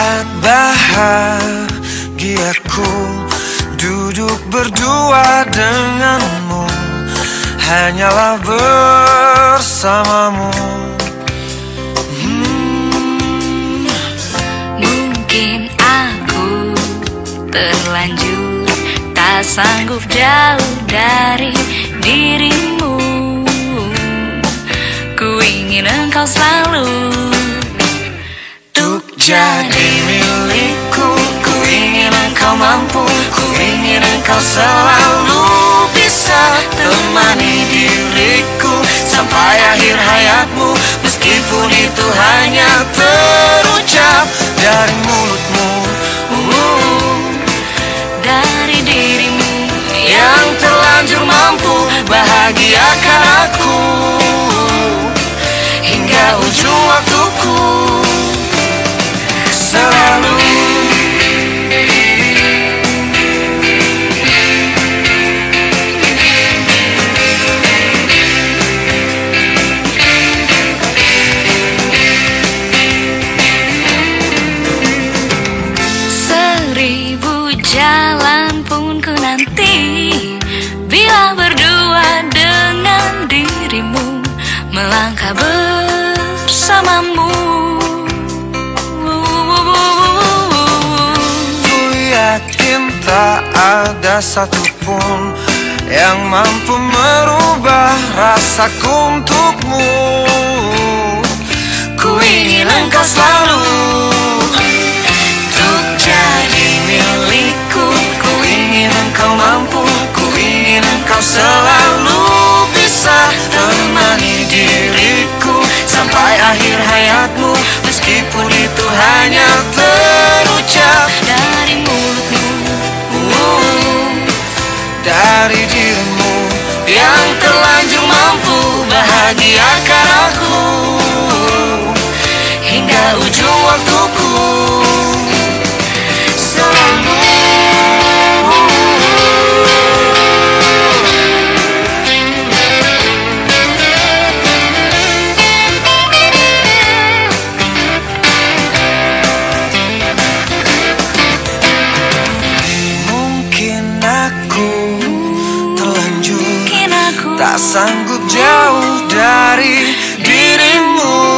saat bahagiaku Duduk berdua denganmu Hanyalah bersamamu hmm. Mungkin aku terlanjur Tak sanggup jauh dari dirimu Ku ingin engkau selalu jadi milikku Ku ingin engkau mampu Ku ingin engkau selalu bisa temani diriku Sampai akhir hayatmu. Meskipun itu hanya terucap dari mulutmu. Dari dirimu Yang terlanjur mampu bahagiakan ku nanti Bila berdua dengan dirimu Melangkah bersamamu. Tak ada satupun yang mampu merubah rasaku untukmu bahagiakan aku. Hingga ujung Tak sanggup jauh dari dirimu